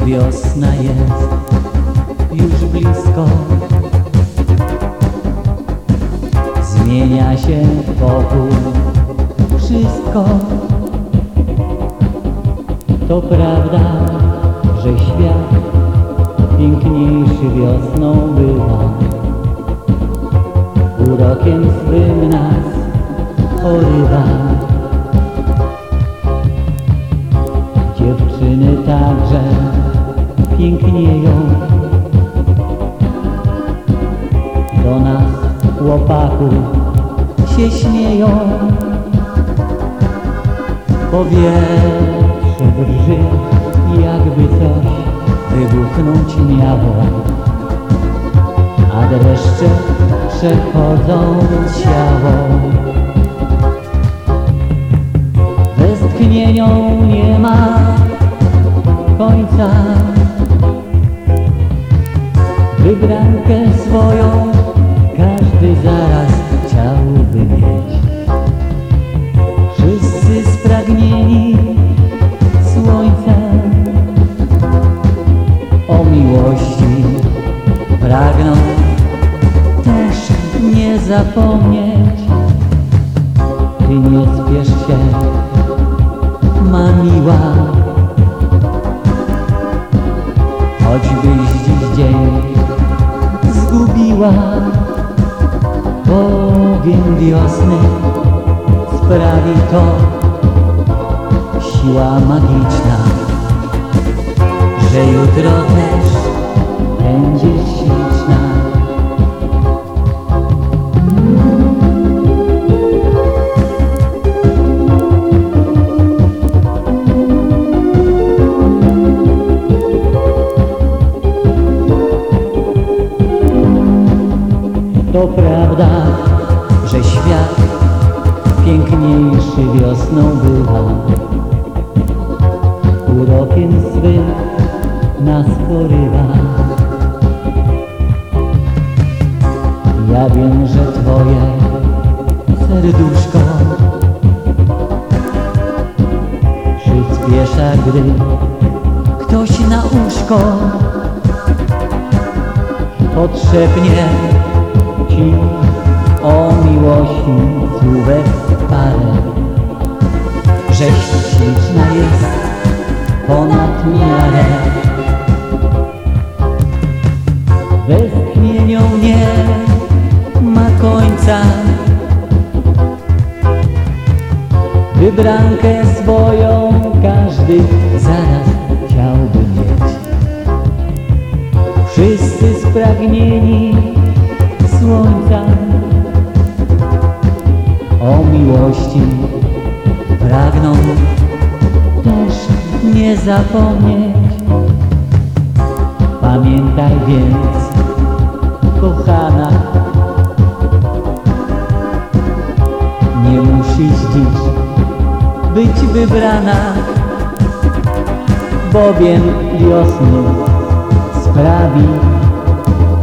wiosna jest już blisko. Zmienia się wokół wszystko. To prawda, pięknieją. Do nas chłopaków się śmieją. Powietrze drży, jakby coś wybuchnąć miało. A dreszcze przechodzą ciało. Westchnieniom nie ma końca. Wybrankę swoją każdy zaraz chciałby mieć. Wszyscy spragnieni słońca o miłości pragną też nie zapomnieć. Ty nie spiesz się, ma miła, zgubiła. Bogiem wiosny sprawi to siła magiczna, że jutro też będziesz śliczna. To prawda, że świat piękniejszy wiosną bywa. Urokiem swym nas porywa. Ja wiem, że twoje serduszko przyspiesza, gdy ktoś na uszko potrzebnie ci o miłości słówek parę, żeś śliczna jest ponad miarę. Westchnienią nie ma końca, wybrankę swoją każdy zaraz chciałby mieć. Wszyscy spragnieni słońca o miłości pragną też nie zapomnieć. Pamiętaj więc, kochana, nie musisz dziś być wybrana, bowiem wiosny sprawi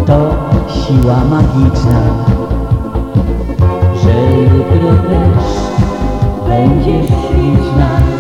to siła magiczna, że jutro też będziesz śliczna.